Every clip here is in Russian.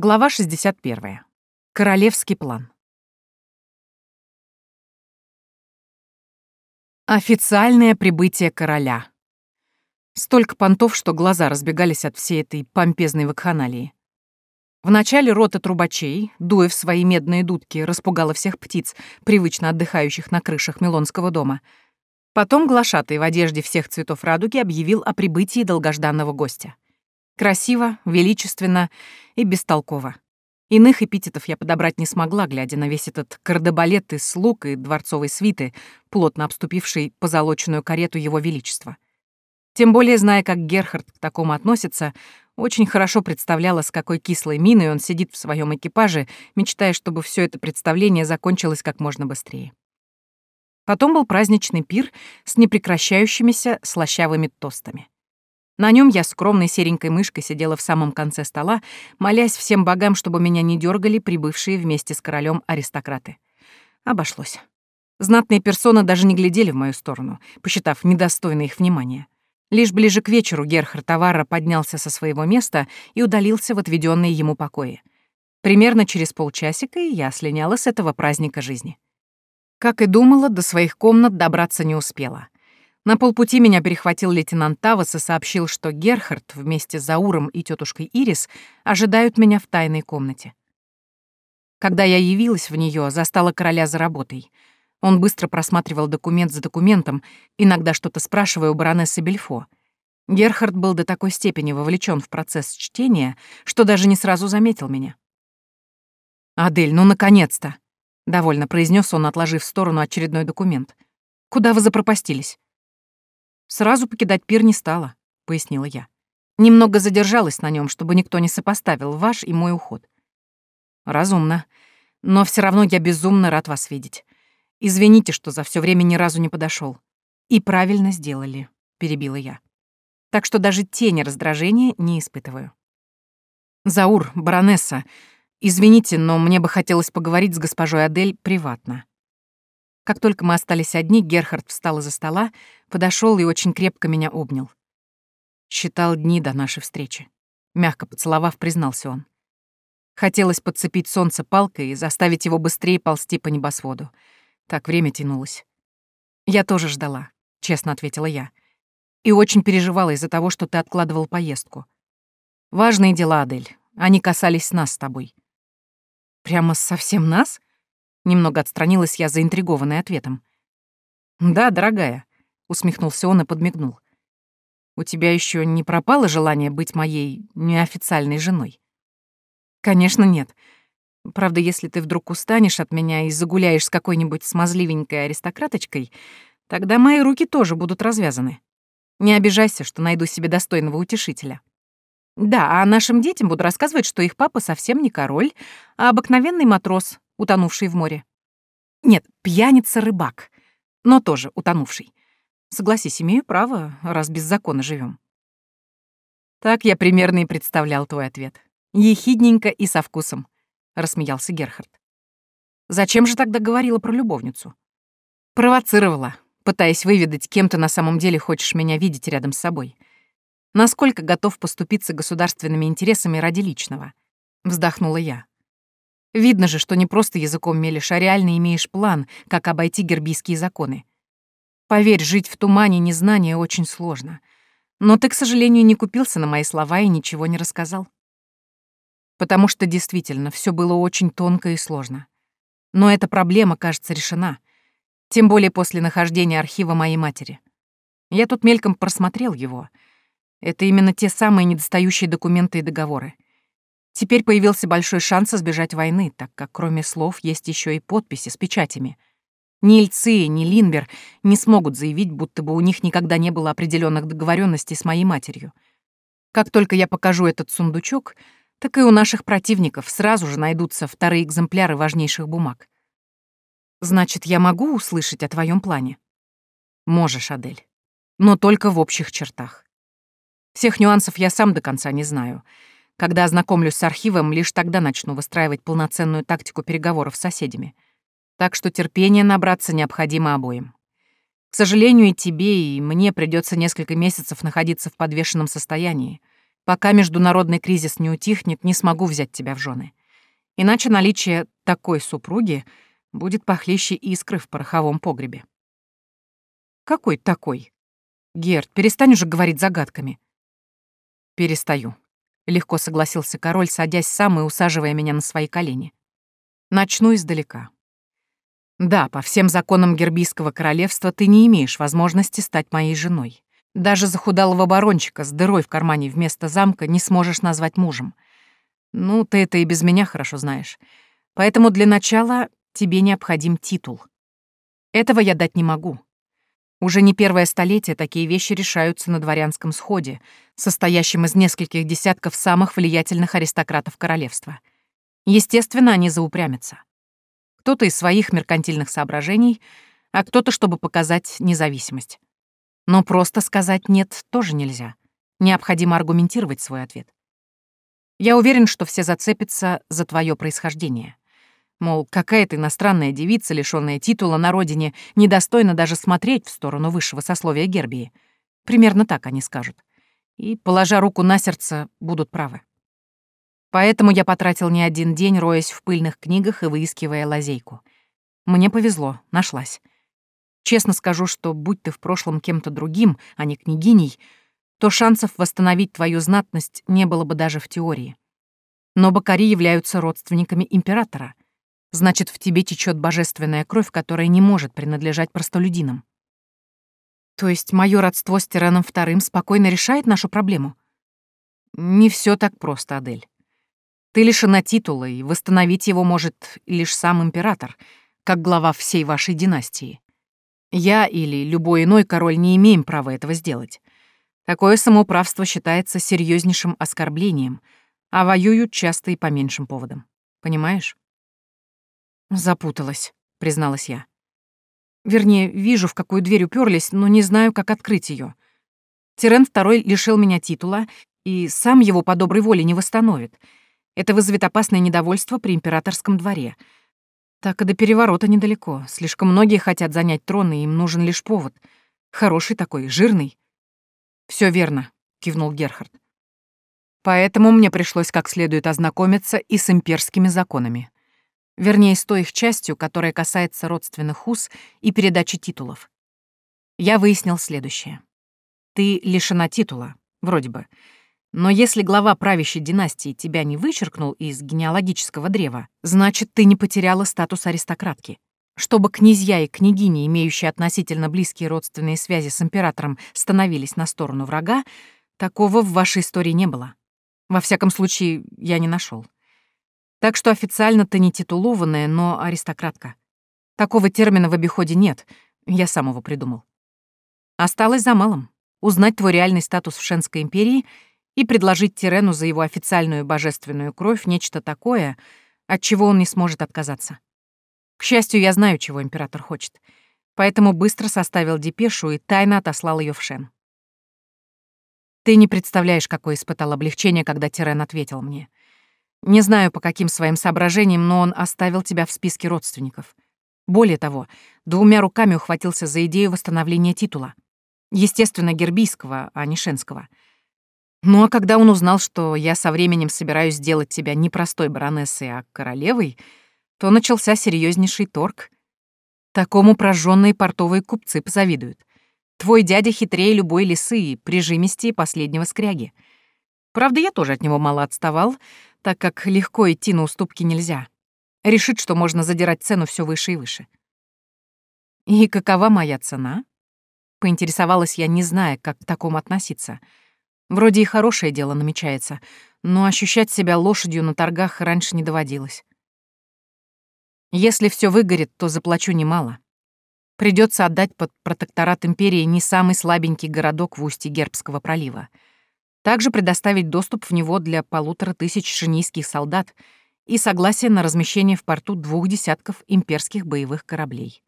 Глава 61. Королевский план. Официальное прибытие короля. Столько понтов, что глаза разбегались от всей этой помпезной вакханалии. Вначале рота трубачей, дуя в свои медные дудки, распугала всех птиц, привычно отдыхающих на крышах Милонского дома. Потом глашатый в одежде всех цветов радуги объявил о прибытии долгожданного гостя. Красиво, величественно и бестолково. Иных эпитетов я подобрать не смогла, глядя на весь этот кардебалет из слуг и дворцовой свиты, плотно обступивший позолоченную карету его величества. Тем более, зная, как Герхард к такому относится, очень хорошо представляла, с какой кислой миной он сидит в своем экипаже, мечтая, чтобы все это представление закончилось как можно быстрее. Потом был праздничный пир с непрекращающимися слащавыми тостами. На нем я скромной серенькой мышкой сидела в самом конце стола, молясь всем богам, чтобы меня не дергали прибывшие вместе с королем аристократы. Обошлось. Знатные персоны даже не глядели в мою сторону, посчитав недостойно их внимания. Лишь ближе к вечеру Герхард Тавара поднялся со своего места и удалился в отведенные ему покои. Примерно через полчасика я слиняла с этого праздника жизни. Как и думала, до своих комнат добраться не успела — на полпути меня перехватил лейтенант Тавас и сообщил, что Герхард вместе с Зауром и тетушкой Ирис ожидают меня в тайной комнате. Когда я явилась в нее, застала короля за работой. Он быстро просматривал документ за документом, иногда что-то спрашивая у баронессы Бельфо. Герхард был до такой степени вовлечен в процесс чтения, что даже не сразу заметил меня. «Адель, ну наконец-то!» — довольно произнес он, отложив в сторону очередной документ. «Куда вы запропастились?» Сразу покидать пир не стала, пояснила я. Немного задержалась на нем, чтобы никто не сопоставил ваш и мой уход. Разумно. Но все равно я безумно рад вас видеть. Извините, что за все время ни разу не подошел. И правильно сделали, перебила я. Так что даже тени раздражения не испытываю. Заур, баронесса, извините, но мне бы хотелось поговорить с госпожой Адель приватно. Как только мы остались одни, Герхард встал из-за стола, подошел и очень крепко меня обнял. Считал дни до нашей встречи. Мягко поцеловав, признался он. Хотелось подцепить солнце палкой и заставить его быстрее ползти по небосводу. Так время тянулось. «Я тоже ждала», — честно ответила я. «И очень переживала из-за того, что ты откладывал поездку. Важные дела, Адель. Они касались нас с тобой». «Прямо совсем нас?» Немного отстранилась я, заинтригованная ответом. «Да, дорогая», — усмехнулся он и подмигнул. «У тебя еще не пропало желание быть моей неофициальной женой?» «Конечно, нет. Правда, если ты вдруг устанешь от меня и загуляешь с какой-нибудь смазливенькой аристократочкой, тогда мои руки тоже будут развязаны. Не обижайся, что найду себе достойного утешителя». Да, а нашим детям буду рассказывать, что их папа совсем не король, а обыкновенный матрос, утонувший в море. Нет, пьяница-рыбак, но тоже утонувший. Согласись, имею право, раз без закона живем. Так я примерно и представлял твой ответ. Ехидненько и со вкусом, рассмеялся Герхард. Зачем же тогда говорила про любовницу? Провоцировала, пытаясь выведать, кем ты на самом деле хочешь меня видеть рядом с собой. Насколько готов поступиться государственными интересами ради личного? Вздохнула я. Видно же, что не просто языком мелешь, а реально имеешь план, как обойти гербийские законы. Поверь, жить в тумане незнания очень сложно. Но ты, к сожалению, не купился на мои слова и ничего не рассказал. Потому что действительно все было очень тонко и сложно. Но эта проблема, кажется, решена. Тем более после нахождения архива моей матери. Я тут мельком просмотрел его. Это именно те самые недостающие документы и договоры. Теперь появился большой шанс избежать войны, так как кроме слов есть еще и подписи с печатями. Ни Ильцы, ни Линбер не смогут заявить, будто бы у них никогда не было определенных договоренностей с моей матерью. Как только я покажу этот сундучок, так и у наших противников сразу же найдутся вторые экземпляры важнейших бумаг. Значит, я могу услышать о твоем плане? Можешь, Адель. Но только в общих чертах. Всех нюансов я сам до конца не знаю — когда ознакомлюсь с архивом, лишь тогда начну выстраивать полноценную тактику переговоров с соседями. Так что терпение набраться необходимо обоим. К сожалению, и тебе, и мне придется несколько месяцев находиться в подвешенном состоянии, Пока международный кризис не утихнет, не смогу взять тебя в жены. Иначе наличие такой супруги будет похлеще искры в пороховом погребе. Какой такой? Герд, перестань уже говорить загадками. Перестаю. Легко согласился король, садясь сам и усаживая меня на свои колени. Начну издалека. Да, по всем законам Гербийского королевства ты не имеешь возможности стать моей женой. Даже захудалого барончика с дырой в кармане вместо замка не сможешь назвать мужем. Ну, ты это и без меня хорошо знаешь. Поэтому для начала тебе необходим титул. Этого я дать не могу. Уже не первое столетие такие вещи решаются на дворянском сходе, состоящем из нескольких десятков самых влиятельных аристократов королевства. Естественно, они заупрямятся. Кто-то из своих меркантильных соображений, а кто-то, чтобы показать независимость. Но просто сказать «нет» тоже нельзя. Необходимо аргументировать свой ответ. Я уверен, что все зацепятся за твое происхождение. Мол, какая-то иностранная девица, лишённая титула на родине, недостойна даже смотреть в сторону высшего сословия Гербии. Примерно так они скажут. И, положа руку на сердце, будут правы. Поэтому я потратил не один день, роясь в пыльных книгах и выискивая лазейку. Мне повезло, нашлась. Честно скажу, что будь ты в прошлом кем-то другим, а не княгиней, то шансов восстановить твою знатность не было бы даже в теории. Но бакари являются родственниками императора. Значит, в тебе течет божественная кровь, которая не может принадлежать простолюдинам. То есть мое родство с Тираном Вторым спокойно решает нашу проблему? Не все так просто, Адель. Ты лишена титула, и восстановить его может лишь сам император, как глава всей вашей династии. Я или любой иной король не имеем права этого сделать. Такое самоуправство считается серьезнейшим оскорблением, а воюют часто и по меньшим поводам. Понимаешь? Запуталась, призналась я. Вернее, вижу, в какую дверь уперлись, но не знаю, как открыть ее. Тирен II лишил меня титула, и сам его по доброй воле не восстановит — это вызовет опасное недовольство при императорском дворе. Так и до переворота недалеко. Слишком многие хотят занять трон, и им нужен лишь повод. Хороший такой, жирный. Все верно, кивнул Герхард. Поэтому мне пришлось как следует ознакомиться и с имперскими законами. Вернее, с той их частью, которая касается родственных уз и передачи титулов. Я выяснил следующее. Ты лишена титула, вроде бы, но если глава правящей династии тебя не вычеркнул из генеалогического древа, значит, ты не потеряла статус аристократки. Чтобы князья и княгини, имеющие относительно близкие родственные связи с императором, становились на сторону врага, такого в вашей истории не было. Во всяком случае, я не нашел. Так что официально ты не титулованная, но аристократка. Такого термина в обиходе нет, я сам его придумал. Осталось за малым — узнать твой реальный статус в Шенской империи — и предложить Тирену за его официальную божественную кровь нечто такое, от чего он не сможет отказаться. К счастью, я знаю, чего император хочет, поэтому быстро составил депешу и тайно отослал ее в Шен. Ты не представляешь, какое испытал облегчение, когда Тирен ответил мне. Не знаю, по каким своим соображениям, но он оставил тебя в списке родственников. Более того, двумя руками ухватился за идею восстановления титула. Естественно, гербийского, а не шенского — ну а когда он узнал, что я со временем собираюсь сделать тебя не простой баронессой, а королевой, то начался серьезнейший торг. Такому прожженные портовые купцы позавидуют. Твой дядя хитрее любой лисы и прижимистее последнего скряги. Правда, я тоже от него мало отставал, так как легко идти на уступки нельзя. Решит, что можно задирать цену все выше и выше. И какова моя цена? Поинтересовалась я, не зная, как к такому относиться — Вроде и хорошее дело намечается, но ощущать себя лошадью на торгах раньше не доводилось. Если все выгорит, то заплачу немало. Придется отдать под протекторат империи не самый слабенький городок в устье Гербского пролива. Также предоставить доступ в него для полутора тысяч шинийских солдат и согласие на размещение в порту двух десятков имперских боевых кораблей.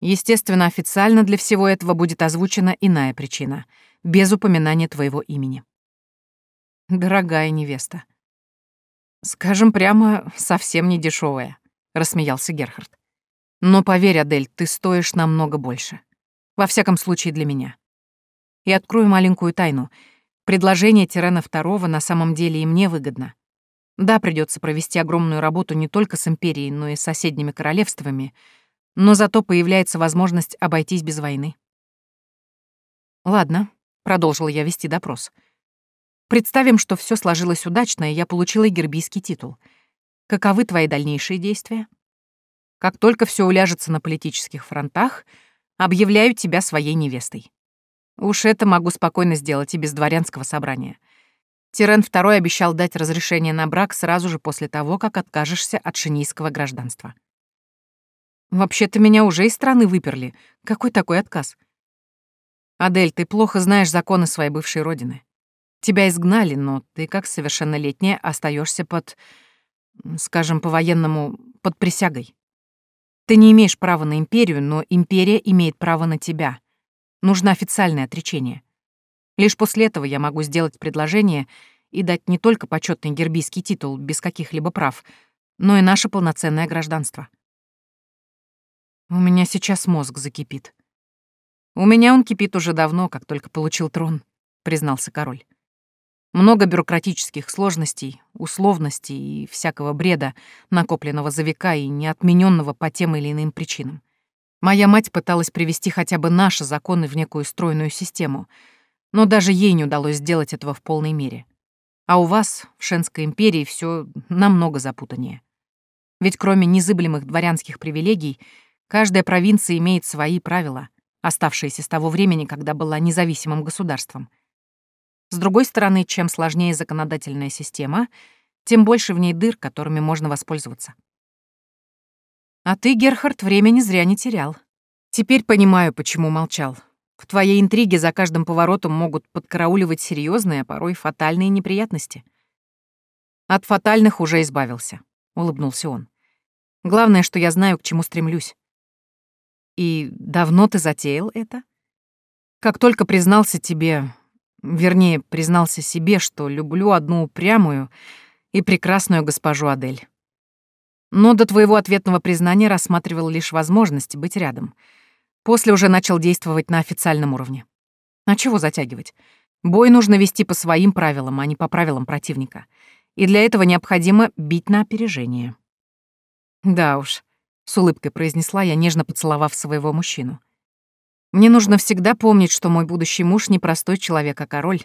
Естественно, официально для всего этого будет озвучена иная причина — без упоминания твоего имени. Дорогая невеста. Скажем прямо, совсем не дешевая, рассмеялся Герхард. Но поверь, Адель, ты стоишь намного больше. Во всяком случае, для меня. И открою маленькую тайну. Предложение Тирена II на самом деле и мне выгодно. Да, придется провести огромную работу не только с Империей, но и с соседними королевствами, но зато появляется возможность обойтись без войны. Ладно, продолжила я вести допрос. Представим, что все сложилось удачно, и я получила гербийский титул. Каковы твои дальнейшие действия? Как только все уляжется на политических фронтах, объявляю тебя своей невестой. Уж это могу спокойно сделать и без дворянского собрания. Тирен II обещал дать разрешение на брак сразу же после того, как откажешься от шинийского гражданства. Вообще-то меня уже из страны выперли. Какой такой отказ? Адель, ты плохо знаешь законы своей бывшей родины. Тебя изгнали, но ты, как совершеннолетняя, остаешься под, скажем, по-военному, под присягой. Ты не имеешь права на империю, но империя имеет право на тебя. Нужно официальное отречение. Лишь после этого я могу сделать предложение и дать не только почетный гербийский титул без каких-либо прав, но и наше полноценное гражданство. У меня сейчас мозг закипит. У меня он кипит уже давно, как только получил трон, признался король. Много бюрократических сложностей, условностей и всякого бреда, накопленного за века и неотмененного по тем или иным причинам. Моя мать пыталась привести хотя бы наши законы в некую стройную систему, но даже ей не удалось сделать этого в полной мере. А у вас, в Шенской империи, все намного запутаннее. Ведь кроме незыблемых дворянских привилегий, каждая провинция имеет свои правила, оставшиеся с того времени, когда была независимым государством. С другой стороны, чем сложнее законодательная система, тем больше в ней дыр, которыми можно воспользоваться. А ты, Герхард, времени зря не терял. Теперь понимаю, почему молчал. В твоей интриге за каждым поворотом могут подкарауливать серьезные, а порой фатальные неприятности. От фатальных уже избавился, улыбнулся он. Главное, что я знаю, к чему стремлюсь. И давно ты затеял это? Как только признался тебе, вернее, признался себе, что люблю одну упрямую и прекрасную госпожу Адель. Но до твоего ответного признания рассматривал лишь возможность быть рядом. После уже начал действовать на официальном уровне. А чего затягивать? Бой нужно вести по своим правилам, а не по правилам противника. И для этого необходимо бить на опережение. Да уж, с улыбкой произнесла я, нежно поцеловав своего мужчину. Мне нужно всегда помнить, что мой будущий муж не простой человек, а король.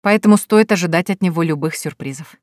Поэтому стоит ожидать от него любых сюрпризов.